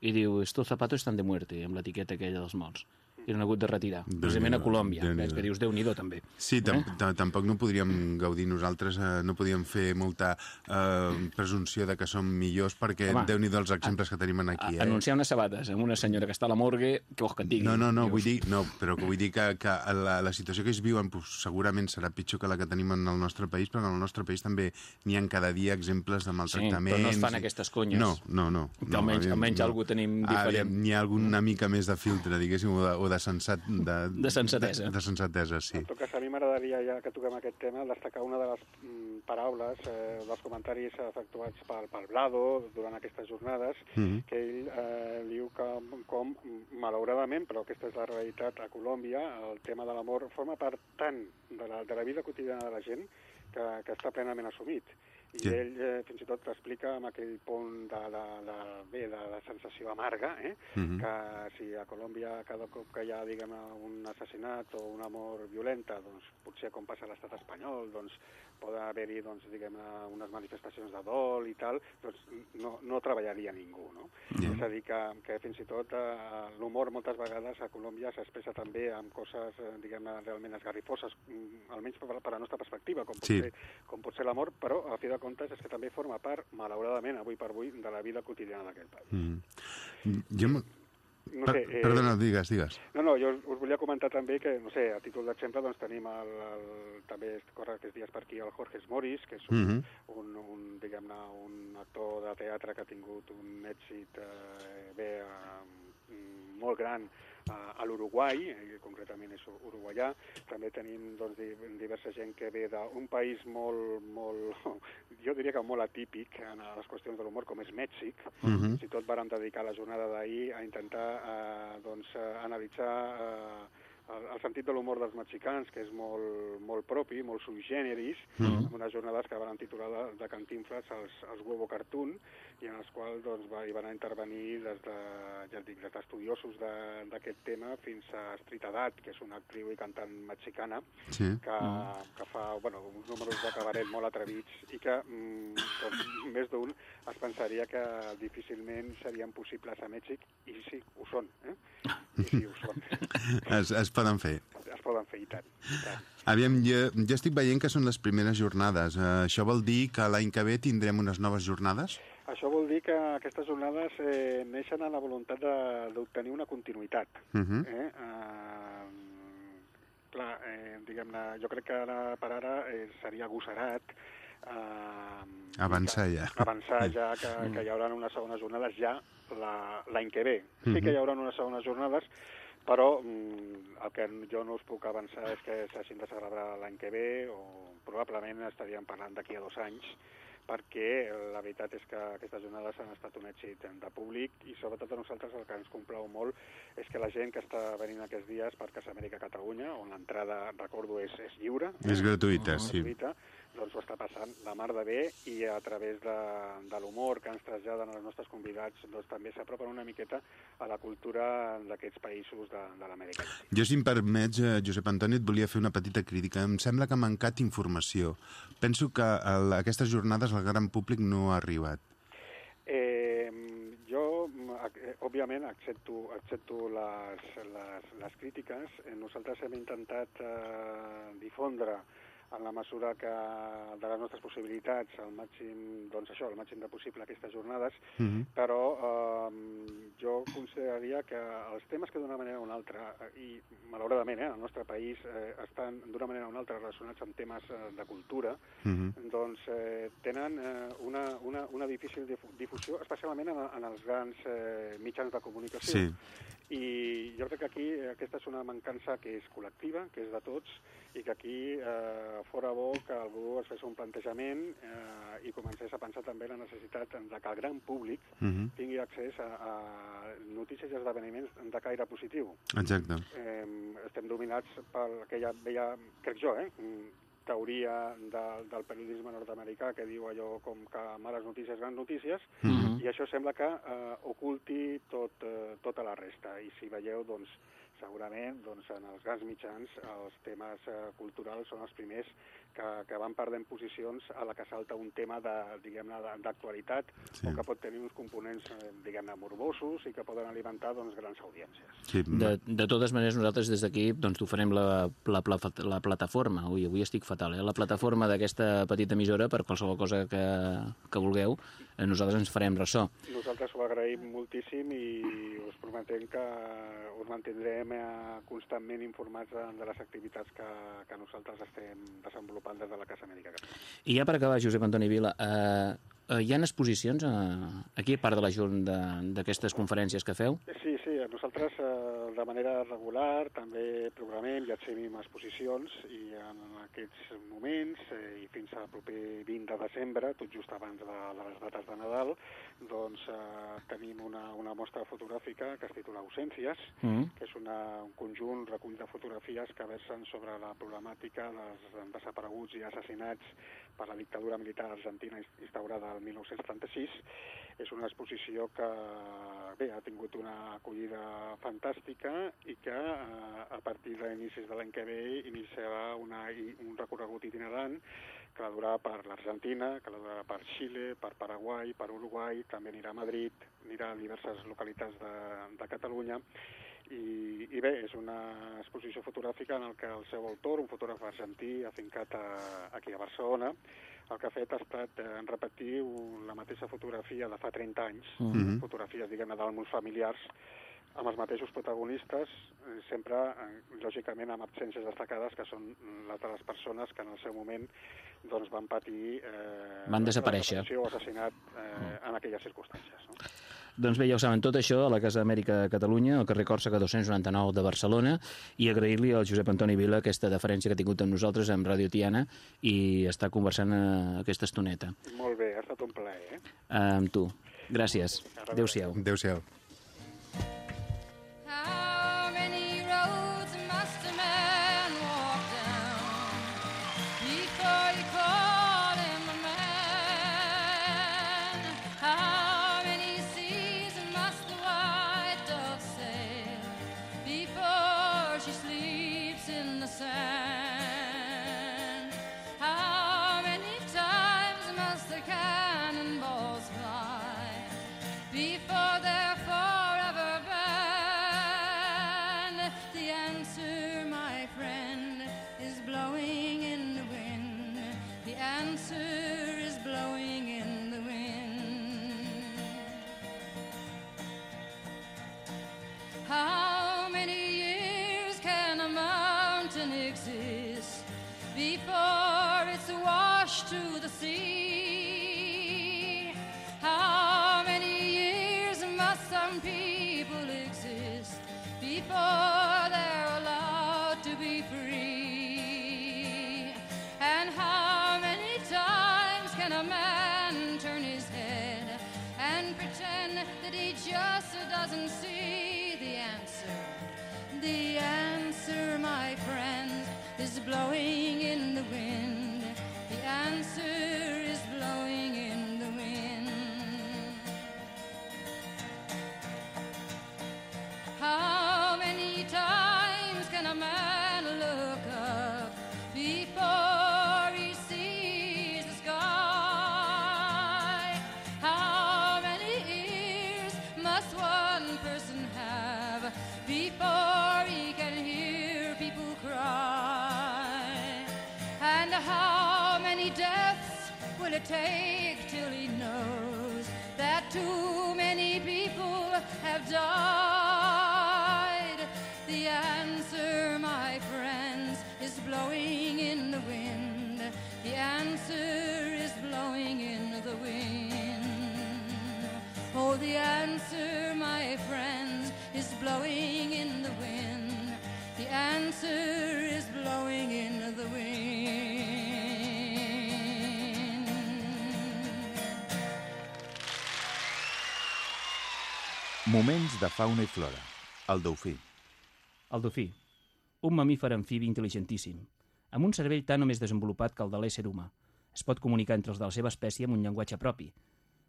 i diu, estos zapatos estan de muerte, amb l'etiqueta aquella dels morts. I l'han hagut de retirar, precisament a Colòmbia. Veig que dius, Déu-n'hi-do, també. Sí, tam ta- tampoc no podríem gaudir nosaltres, eh, no podíem fer molta eh, presumpció de que som millors perquè Home, déu nhi els exemples que tenim aquí. Eh? Anunciar unes sabates amb una senyora que està a la morgue, què vols que et digui? No, no, no, Dius, vull dir, no, però que vull dir que, que la, la situació que ells viuen pues, segurament serà pitjor que la que tenim en el nostre país, però en el nostre país també n'hi ha cada dia exemples de maltractaments. però no es fan i- aquestes conyes. No, no, no. Almenys- aviam, almenys algú tenim diferent. N'hi ha alguna mica més de filtre, diguéssim, o de, o de sensat... De, De sensatesa. De, de sensatesa, sí. En tot cas, a mi m'agradaria, ja que toquem aquest tema, destacar una de les mm, paraules, eh, dels comentaris efectuats pel, pel Blado durant aquestes jornades, Mhm. que ell eh, diu que, com, malauradament, però aquesta és la realitat a Colòmbia, el tema de l'amor forma part tant de la, de la vida quotidiana de la gent que, que està plenament assumit. I Sí. ell eh, fins i tot explica amb aquell punt de la, de, bé, de la sensació amarga, eh? Mhm. que si a Colòmbia cada cop que hi ha diguem, un assassinat o un amor violenta, doncs, potser com passa a l'estat espanyol, doncs, poden haver-hi doncs, diguem, unes manifestacions de dol i tal, doncs no, no treballaria ningú. No? Ja. És a dir, que, que fins i tot eh, l'humor moltes vegades a Colòmbia s'expressa també amb coses eh, diguem realment esgarrifoses, mm, almenys per, per la nostra perspectiva, com pot Sí. ser, com pot ser l'amor, però a fi de comptes és que també forma part, malauradament, avui per avui, de la vida quotidiana d'aquest país. Mhm. Jo, No sé, eh, Perdona, digues, digues. no, no, jo us, us volia comentar també que, no sé, a títol d'exemple, doncs tenim el, el, també corre aquests dies per aquí el Jorge Moris, que és un, Mhm. un, un diguem-ne, un actor de teatre que ha tingut un èxit eh, bé, eh, molt gran a l'Uruguai, eh, concretament és uruguaià. També tenim doncs, di- diversa gent que ve d'un país molt, molt, jo diria que molt atípic en les qüestions de l'humor, com és Mèxic. Mhm. Fins i tot vàrem dedicar la jornada d'ahir a intentar eh, doncs, analitzar eh, el, el sentit de l'humor dels mexicans, que és molt, molt propi, molt sui generis, Mhm. amb unes jornades que van titular de, de Cantinflas els, els Huevo Cartoon, i en els quals doncs, va, hi van a intervenir des de, ja dic, des d'estudiosos de- d'aquest tema fins a Street Adat, que és una actriu i cantant mexicana, Sí. que, que fa bueno, uns números de cabaret molt atrevits i que mm, doncs, més d'un es pensaria que difícilment serien possibles a Mèxic, i sí, ho són, eh? I sí, ho són. Es, es poden fer. Es poden fer, i tant. I tant. Aviam, jo, jo estic veient que són les primeres jornades. Uh, això vol dir que l'any que ve tindrem unes noves jornades? Això vol dir que aquestes jornades eh, neixen a la voluntat de- d'obtenir una continuïtat. Uh -huh. Eh? Uh, clar, eh, diguem-ne, jo crec que ara per ara eh, seria agosarat eh, Avançar que- ja. Avançar ja que, que hi haurà unes segones jornades ja la- l'any que ve. Sí que hi haurà unes segones jornades, però mm, el que jo no us puc avançar és que s'hagin de celebrar l'any que ve o probablement estaríem parlant d'aquí a dos anys perquè la veritat és que aquestes jornades han estat un èxit de públic i sobretot a nosaltres el que ens complau molt és que la gent que està venint aquests dies per Casa Amèrica Catalunya, on l'entrada, recordo, és, és lliure, És gratuïta, sí. gratuïta, doncs ho està passant la mar de bé i a través de, de l'humor que ens traslladen els nostres convidats doncs també s'apropen una miqueta a la cultura d'aquests països de, de l'Amèrica. Jo, si em permets, eh, Josep Antoni, et volia fer una petita crítica. Em sembla que ha mancat informació. Penso que a aquestes jornades el gran públic no ha arribat. Eh, jo, eh, òbviament, accepto, accepto les, les, les crítiques. Eh, nosaltres hem intentat eh, difondre en la mesura que de les nostres possibilitats al màxim, doncs això, al màxim de possible aquestes jornades, Uh -huh. però eh, jo consideraria que els temes que d'una manera o una altra, eh, i malauradament eh, al nostre país eh, estan d'una manera o una altra relacionats amb temes eh, de cultura, Uh -huh. doncs eh, tenen eh, una, una, una difícil difu- difusió, especialment en, en els grans eh, mitjans de comunicació. Sí. I jo crec que aquí aquesta és una mancança que és col·lectiva, que és de tots, i que aquí eh, fora bo que algú es fes un plantejament eh, i comencés a pensar també la necessitat de que el gran públic Uh -huh. tingui accés a, a notícies i esdeveniments de caire positiu. Exacte. Eh, estem dominats per aquella vella, crec jo, eh, teoria de, del periodisme nord-americà que diu allò com que males notícies, grans notícies, Uh -huh. i això sembla que eh, oculti tot, eh, tota la resta. I si veieu, doncs, segurament doncs, en els grans mitjans els temes eh, culturals són els primers que, que van perdent posicions a la que salta un tema de, diguem-ne, de- d'actualitat Sí. o que pot tenir uns components, eh, diguem-ne, morbosos i que poden alimentar doncs, grans audiències. Sí, De, de totes maneres, nosaltres des d'aquí doncs, t'oferem la, la, la, la plataforma. Ui, avui estic fatal, eh? La plataforma d'aquesta petita emissora per qualsevol cosa que, que vulgueu. Eh, Nosaltres ens farem ressò. Nosaltres ho agraïm moltíssim i us prometem que us mantindrem eh, constantment informats de, les activitats que, que nosaltres estem desenvolupant des de la Casa Catalana. I ja per acabar, Josep Antoni Vila, eh, eh, hi ha exposicions eh, aquí, a part de la jorn de- d'aquestes conferències que feu? Sí, sí, nosaltres eh, de manera regular també programem i exhibim exposicions i en aquests moments eh, i fins al proper 20 de desembre, tot just abans de, de les dates de Nadal, doncs eh, tenim una, una mostra fotogràfica que es titula Ausències, Mm. que és una, un conjunt, recull de fotografies que versen sobre la problemàtica dels desapareguts i assassinats per la dictadura militar argentina ins- instaurada el 1936. És una exposició que bé, ha tingut una acollida fantàstica i que eh, a partir d'inicis de l'any que ve iniciarà una, un recorregut itinerant que la durà per l'Argentina, que la durà per Xile, per Paraguai, per Uruguai, també anirà a Madrid, anirà a diverses localitats de, de Catalunya i, i bé, és una exposició fotogràfica en el que el seu autor, un fotògraf argentí afincat a, aquí a Barcelona, el que ha fet ha estat eh, repetir la mateixa fotografia de fa 30 anys, Mhm. fotografies, diguem-ne, d'àlbums familiars, amb els mateixos protagonistes, eh, sempre, eh, lògicament, amb absències destacades, que són les de les persones que en el seu moment doncs, van patir... Eh, Van la desaparèixer. o assassinat eh, en aquelles circumstàncies. No? Doncs bé, ja ho saben tot això a la Casa Amèrica de Catalunya, al carrer Còrsega 299 de Barcelona, i agrair-li al Josep Antoni Vila aquesta deferència que ha tingut amb nosaltres amb Ràdio Tiana i està conversant eh, aquesta estoneta. Molt bé, ha estat un plaer. Eh? Amb tu. Gràcies. Adéu-siau. Adéu-siau. Moments de fauna i flora. El dofí. El dofí, un mamífer amfibi intel·ligentíssim, amb un cervell tan o més desenvolupat que el de l'ésser humà. Es pot comunicar entre els de la seva espècie amb un llenguatge propi.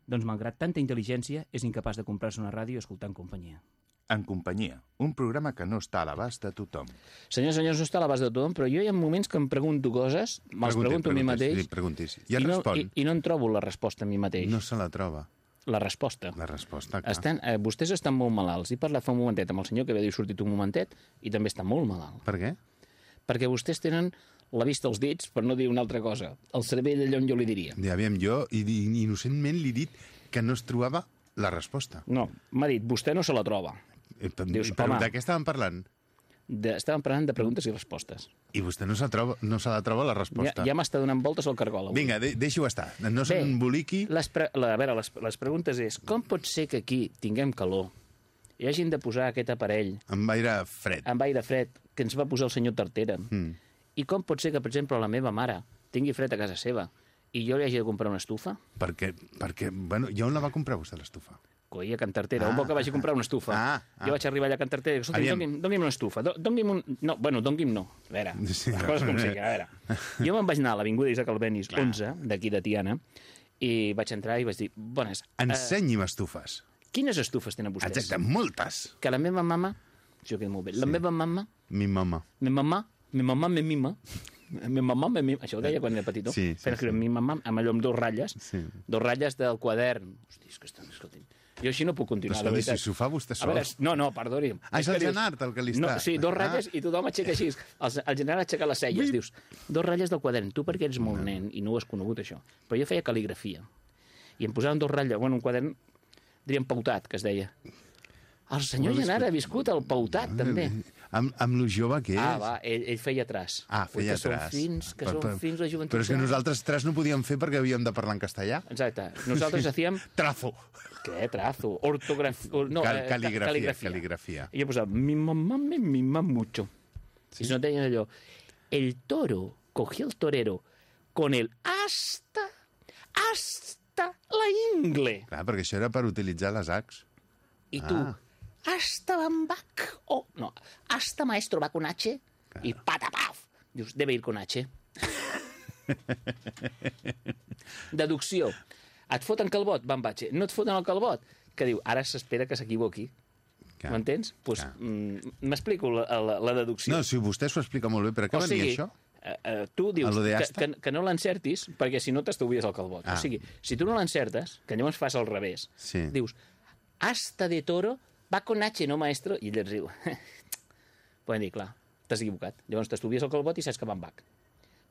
Doncs, malgrat tanta intel·ligència, és incapaç de comprar-se una ràdio en companyia. En companyia, un programa que no està a l'abast de tothom. Senyors, senyors, no està a l'abast de tothom, però jo hi ha moments que em pregunto coses, me'ls pregunto a mi mateix, sí. I i, no, i, i no en trobo la resposta a mi mateix. No se la troba, La resposta. la resposta. Clar. Estan, eh, vostès estan molt malalts. He parlat fa un momentet amb el senyor que dir sortit un momentet i també està molt malalt. Per què? Perquè vostès tenen la vista als dits, per no dir una altra cosa. El cervell allò on jo li diria. Ja, aviam, jo i- i- innocentment li he dit que no es trobava la resposta. No, m'ha dit, vostè no se la troba. Eh, Dius, però home. de què estàvem parlant? De, estàvem parlant de preguntes i respostes. I vostè no se, troba, no se la troba la Ja, resposta. ja m'està donant voltes al cargol. avui. Vinga, de, deixi-ho estar. No s'emboliqui. les, pre la, a veure, les, les preguntes és, com pot ser que aquí tinguem calor i hagin de posar aquest aparell Amb aire fred. amb aire fred que ens va posar el senyor Tartera? Mm. I com pot ser que, per exemple, la meva mare tingui fred a casa seva i jo li hagi de comprar una estufa? Perquè, perquè, bueno, i on la va comprar vostè, l'estufa? Coi, a Can Tartera, Ah. on vol que vagi a comprar una estufa? Ah, ah. Jo vaig arribar allà a Can Tartera i dic, doni'm, doni'm una estufa, do, doni'm un... No, bueno, doni'm no. A veure, Sí. les coses com sigui, a veure. Jo me'n vaig anar a l'Avinguda Isaac Albenis, 11, d'aquí de Tiana, i vaig entrar i vaig dir, bones, eh, Ensenyi'm estufes. quines estufes tenen vostès? Exacte, moltes. Que la meva mama... Això queda molt bé. La meva mama, Mi mama. mi mamà, mi mamà me mima, mi mamà me mima. Això ho deia quan era petit, no? Sí, sí, escriure mi mamà amb allò amb dos ratlles, Sí. dos ratlles del quadern. Hosti, és que estan, escolti'm. Jo així no puc Però continuar, de escolti, si veritat. s'ho fa vostè A sol. veure, no, no, perdoni. Ah, és el Genart el que li No, està. sí, dos Ah. ratlles i tothom aixeca així. El, el Genart aixeca les celles. Dius, dos ratlles del quadern. Tu perquè ets molt nen i no ho has conegut, això. Però jo feia cal·ligrafia. I em posaven dos ratlles, bueno, un quadern, diríem pautat, que es deia. El senyor Genart ha viscut el pautat, també. Amb, amb lo jove que és. Ah, va, ell, ell feia traç. Ah, feia que traç. Som fins, que Per- som per- fins la joventut. Però és que nosaltres tres no podíem fer perquè havíem de parlar en castellà. Exacte. Nosaltres hacíem... Trazo. Què? Trazo? Ortografia... No, Cal- eh, caligrafia, cal·ligrafia. caligrafia. I jo posava, mi mamá me mima mucho. Sí. I no deien allò, el toro cogió el torero con el hasta, hasta la ingle. Clar, perquè això era per utilitzar les Hs. I tu, Ah. Hasta bambac, o no, hasta maestro va con H, i patapaf. Dius, debe ir con H. Deducció. Et foten calbot, va amb H. No et foten el calbot, que diu, ara s'espera que s'equivoqui. M'entens? Pues, mm, M'explico la, la, la deducció. No, si vostè s'ho explica molt bé, per a què o venia sigui, això? eh, tu dius que, que, que no l'encertis perquè si no t'estalvies el calbot. Ah. O sigui, si tu no l'encertes, que llavors fas al revés, Sí. dius hasta de toro va con H, no maestro, i ell et riu. Podem dir, clar, t'has equivocat. Llavors t'estudies el calbot i saps que va amb H.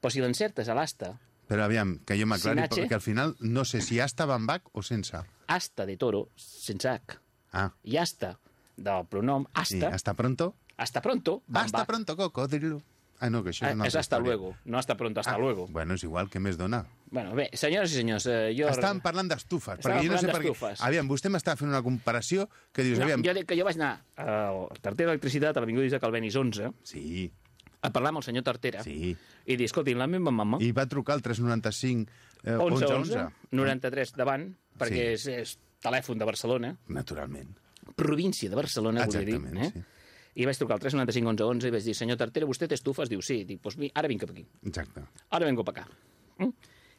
Però si l'encertes a l'asta, Però aviam, que jo m'aclari, perquè al final no sé si ja estava amb H o sense. hasta de toro, sense H, Ah, i hasta del pronom sí, hasta, hasta pronto. hasta pronto, va amb Hasta pronto, cocodrilo. Ah, no, que això és una És hasta història. luego, no hasta pronto, hasta Ah, luego. Bueno, és igual, què més dona? Bueno, bé, senyores i senyors, eh, jo... Estàvem parlant d'estufes, perquè jo no sé per què... Aviam, vostè m'està fent una comparació que dius, No, aviam... jo dic que jo vaig anar al Tartera d'Electricitat a l'Avinguda Isaac Albenis 11 Sí, a parlar amb el senyor Tartera sí. i dir, escolti, la meva mamà... I va trucar al 395 eh, 11, 11 11, 93 davant, perquè Sí. és, és telèfon de Barcelona, Naturalment. província de Barcelona, volia dir. Exactament, Eh? sí. I vaig trucar al 395 11 11 i vaig dir, senyor Tartera, vostè té estufes? Diu, sí. Dic, doncs mi- ara vinc cap aquí. Exacte. Ara vengo pa acá. Mm?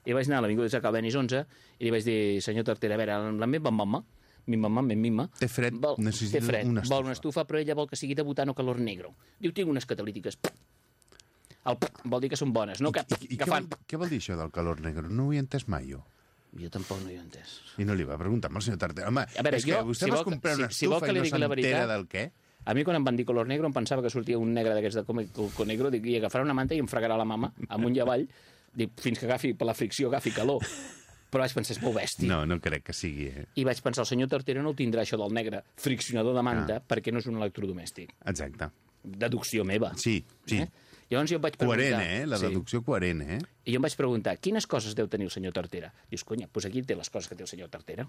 I vaig anar a l'Avinguda Isaac Albenis 11 i li vaig dir, senyor Tartera, a veure, la meva mamà, mi mamà, mi mima... Té fred, vol, necessita té fred, una estufa. Vol una estufa, però ella vol que sigui de butano calor negro. Diu, tinc unes catalítiques. El vol dir que són bones, no que, I, i que què, fan... vol, què vol dir això del calor negre? No ho he entès mai, jo. Jo tampoc no hi he entès. I no li va preguntar al senyor Tartera. Home, A veure, és jo, que vostè si vas vol comprar una si- si vol estufa que li i no s'entera del què? A mi quan em van dir color negro em pensava que sortia un negre d'aquests de coco negro, dic, i agafarà una manta i em fregarà la mama amunt i avall, dic, fins que agafi, per la fricció, agafi calor. Però vaig pensar, és molt bèstia. No, no crec que sigui. Eh? I vaig pensar, el senyor Tartera no tindrà això del negre friccionador de manta Ah. perquè no és un electrodomèstic. Exacte. Deducció meva. Sí, sí. Eh? Llavors jo em vaig preguntar... Coherent, eh? La Sí. deducció coherent, eh? I jo em vaig preguntar, quines coses deu tenir el senyor Tartera? Dius, conya, doncs aquí té les coses que té el senyor Tartera.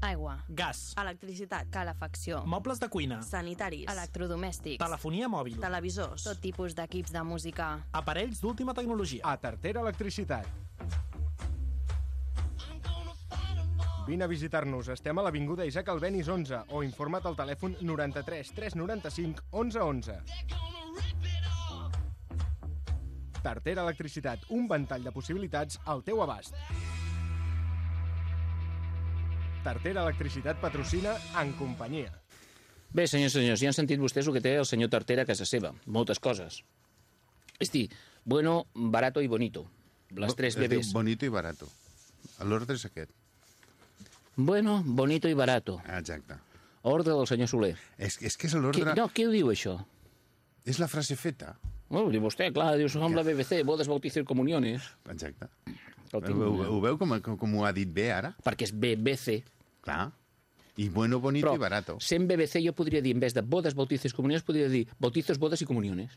Aigua, Gas. electricitat, calefacció, Mobles de cuina. sanitaris, electrodomèstics, Telefonia mòbil. televisors, tot tipus d'equips de música. Aparells d'última tecnologia. A Tartera Electricitat. Vine a visitar-nos. Estem a l'Avinguda Isaac Albenis 11 o informa't al telèfon 93 395 11 11. Tartera Electricitat, un ventall de possibilitats al teu abast. Tartera Electricitat patrocina en companyia. Bé, senyors i senyors, ja han sentit vostès el que té el senyor Tartera a casa seva. Moltes coses. És dir, bueno, barato i bonito. Les tres Es bonito i barato. L'ordre és aquest. Bueno, bonito i barato. Ah, Exacte. Ordre del senyor Soler. És, és que és l'ordre... no, qui ho diu, això? És la frase feta. Oh, ho diu vostè, clar, diu, som la BBC, bodes, bautizos i comuniones. Exacte. Ho, ho, ho veu com, com, ho ha dit bé ara? perquè és BBC. Clar. I bueno, bonito Però, i barato. sent BBC, jo podria dir, en vez de bodes, bautizos i comuniones, podria dir bautizos, bodes i comuniones.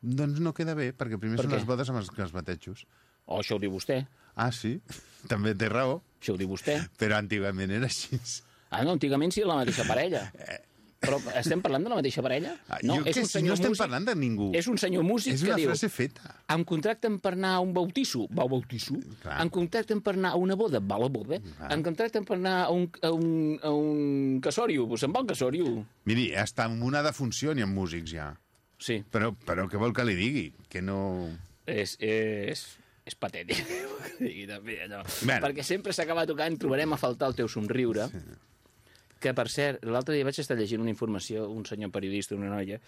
Doncs no queda bé, perquè primer Per són què? les bodes amb els, els batejos. O això ho diu vostè, Ah, sí? També té raó, això ho diu vostè. però antigament era així. Ah, no, antigament sí, la mateixa parella. Però estem parlant de la mateixa parella? Ah, jo què sé, no estem parlant de ningú. És un senyor músic És que una diu... frase feta. Em contracten per anar a un bautisso, va a bautisso. Clar. Em contracten per anar a una boda, va a la boda. Clar. Em contracten per anar a un, a un, a un casorio, se'n va al casorio. Miri, hasta en una defunció n'hi ha músics ja. Sí, Però, però què vol que li digui? Que no... és, és, és patètic. Digui també allò. Bueno. Perquè sempre s'acaba tocant, trobarem a faltar el teu somriure. Sí. Que, per cert, l'altre dia vaig estar llegint una informació, un senyor periodista, una noia,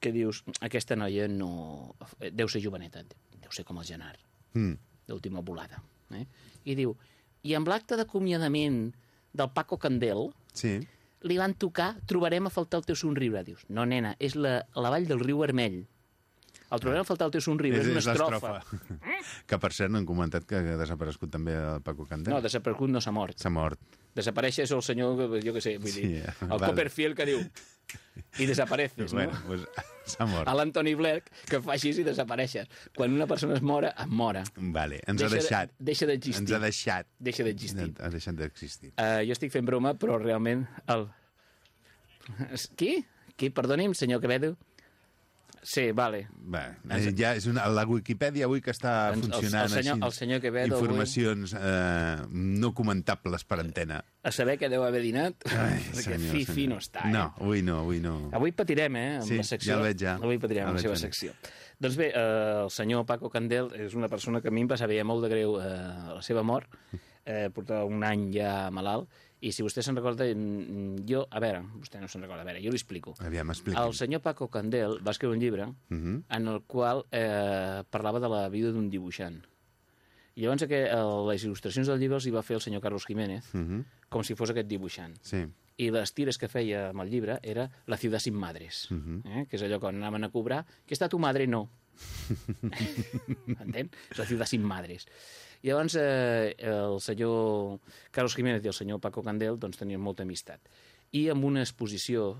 que dius, aquesta noia no... deu ser joveneta, deu ser com el Genar. Mm. d'última volada. Eh? I diu, i amb l'acte d'acomiadament del Paco Candel, Sí. li van tocar Trobarem a faltar el teu somriure. Dius, no, nena, és la, la vall del riu Vermell. El Trobarem a faltar el teu somriure és, una estrofa. que, per cert, no hem comentat que ha desaparegut també el Paco Candel. No, desaparegut no s'ha mort. S'ha mort. Desapareix és el senyor, jo què sé, vull Sí, dir, el vale. Copperfield que diu i desapareces, Bueno, no? pues, s'ha mort. A l'Antoni Blair, que fa així i desapareixes. Quan una persona es mora, em mora. Vale, ens Deixa ha de- deixat. deixa d'existir. Ens ha deixat. Deixa d'existir. Ha deixat d'existir. Uh, jo estic fent broma, però realment el... Qui? Qui? Perdoni'm, senyor Quevedo? Sí, vale. Bé, eh, ja és una, la Wikipedia avui que està Doncs el- funcionant el senyor- així. el senyor Quevedo avui- Informacions eh, no comentables per antena. A saber que deu haver dinat, Ai, perquè senyor, fi, senyor. fi no està, eh? No, avui no, avui no. Avui patirem, eh, amb Sí, la secció. ja el veig, ja. Avui patirem Ja amb el la seva secció. Doncs bé, eh, el senyor Paco Candel és una persona que a mi em va saber molt de greu eh, la seva mort. Eh, portava un any ja malalt. I si vostè se'n recorda, mm, jo... A veure, vostè no se'n recorda, a veure, jo li explico. Aviam, expliqui'm. El senyor Paco Candel va escriure un llibre Mhm. en el qual eh, parlava de la vida d'un dibuixant. I llavors que, el, les il·lustracions del llibre els hi va fer el senyor Carlos Jiménez, Mhm. com si fos aquest dibuixant. Sí. I les tires que feia amb el llibre era La ciutat sin madres, Mhm. eh? que és allò quan anaven a cobrar, que està tu madre, no. Entén? La ciutat sin madres. I llavors eh, el senyor Carlos Jiménez i el senyor Paco Candel doncs, tenien molta amistat. I amb una exposició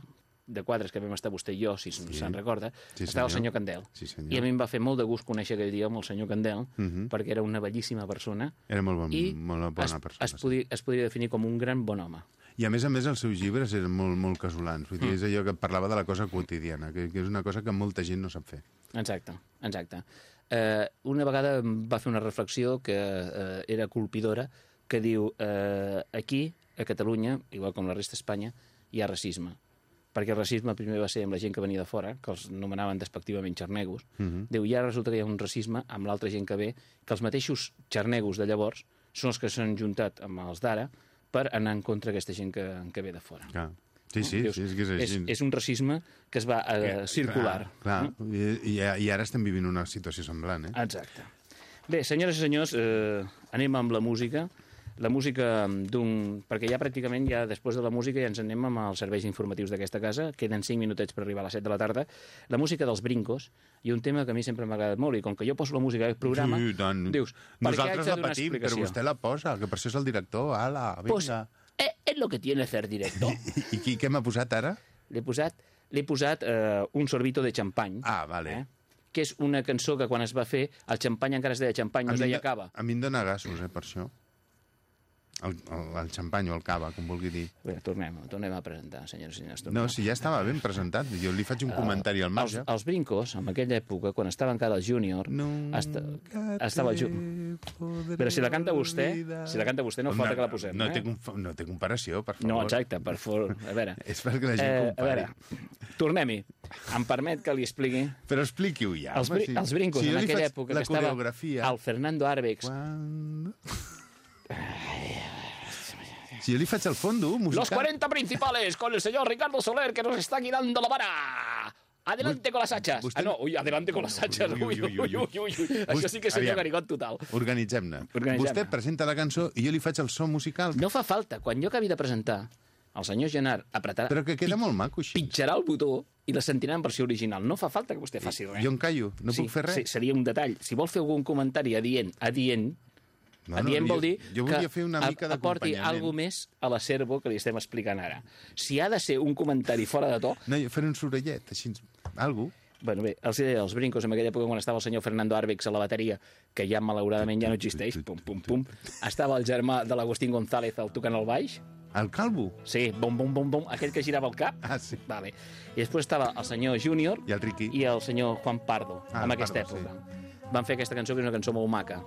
de quadres que vam estar vostè i jo, si se'n Sí. recorda, Sí, estava el senyor. Candel. Sí, senyor. I a mi em va fer molt de gust conèixer aquell dia amb el senyor Candel, Mhm. perquè era una bellíssima persona Era molt, bon, i molt bona es, persona. es, podria, es podria definir com un gran bon home. I a més a més els seus llibres eren molt, molt casolans. Vull dir, Mm. és allò que parlava de la cosa quotidiana, que, que és una cosa que molta gent no sap fer. Exacte, exacte. Eh, una vegada va fer una reflexió que eh, era colpidora, que diu, eh, aquí, a Catalunya, igual com la resta d'Espanya, hi ha racisme. Perquè el racisme primer va ser amb la gent que venia de fora, que els anomenaven despectivament xarnegos. Mhm. Diu, i ara resulta que hi ha un racisme amb l'altra gent que ve, que els mateixos xarnegos de llavors són els que s'han juntat amb els d'ara per anar en contra d'aquesta gent que, que ve de fora. Clar. Sí, sí, Dius, sí, és que és és, així. és un racisme que es va eh, circular. Clar, clar. I, i, I ara estem vivint una situació semblant, eh? Exacte. Bé, senyores i senyors, eh, anem amb la música. La música d'un... Perquè ja pràcticament, ja després de la música, ja ens anem amb els serveis informatius d'aquesta casa. Queden 5 minutets per arribar a les 7 de la tarda. La música dels brincos, i un tema que a mi sempre m'ha agradat molt, i com que jo poso la música d'aquest programa, Sí, tant. dius, per què haig Nosaltres de la donar patim, però vostè la posa, que per això és el director. Ala, vinga. Pues, eh, és lo que tiene ser director. I qui, què m'ha posat ara? L'he posat, posat eh, un sorbito de xampany. Ah, vale. Eh? que és una cançó que quan es va fer el xampany encara es deia xampany, no es deia cava. A mi em dóna gassos, eh, per això. El, el, el xampany o el cava, com vulgui dir. Bé, tornem, tornem a presentar, senyors i senyors. No, si ja estava ben presentat. Jo li faig un comentari al Els, marge. els brincos, en aquella època, quan estava encara el júnior, esta, estava el ju... Però si la canta vostè, si la canta vostè, no falta que la posem. No, eh? té, no té comparació, per favor. No, exacte, per favor. A veure, És perquè la gent eh, a compari. veure, tornem-hi. Em permet que li expliqui... Però expliqui-ho ja. Els, bri si- els brincos, si en aquella època, la que estava el Fernando Arbex, Quan... Si jo li faig el fondo musical... Los 40 principales con el señor Ricardo Soler que nos está guiando la vara. Adelante con las hachas. Vostè- Ah, no, ui, adelante con las hachas. Ui, ui, ui, ui, ui, ui. Això sí que Aviam. Garicot total. Organitzem-ne. Organitzem-ne. Vostè presenta la cançó i jo li faig el so musical. No fa falta. Quan jo acabi de presentar, el senyor Genart apretarà, Però que queda molt maco, així. pitjarà el botó i la sentirà en versió original. No fa falta que vostè faci res. Jo em callo, no sí, puc fer res. Sí, seria un detall. Si vol fer algun comentari adient, adient, No, no, no, adient jo- vol dir jo volia fer una mica aporti alguna més a la servo que li estem explicant ara. Si ha de ser un comentari fora de to, No, jo faré un sorellet, així, algú. Bueno, bé, els deia, els brincos, en aquella època quan estava el senyor Fernando Arbex a la bateria, que ja malauradament ja no existeix, pum, pum, pum, estava el germà de l'Agustín González al tocant el baix, El calvo? sí, bom, bom, bom, bom, aquell que girava el cap, Ah, sí. vale. i després estava el senyor Júnior I el Riqui. i el senyor Juan Pardo, Ah, en aquesta Pardo, sí. època. Van fer aquesta cançó, que és una cançó molt maca.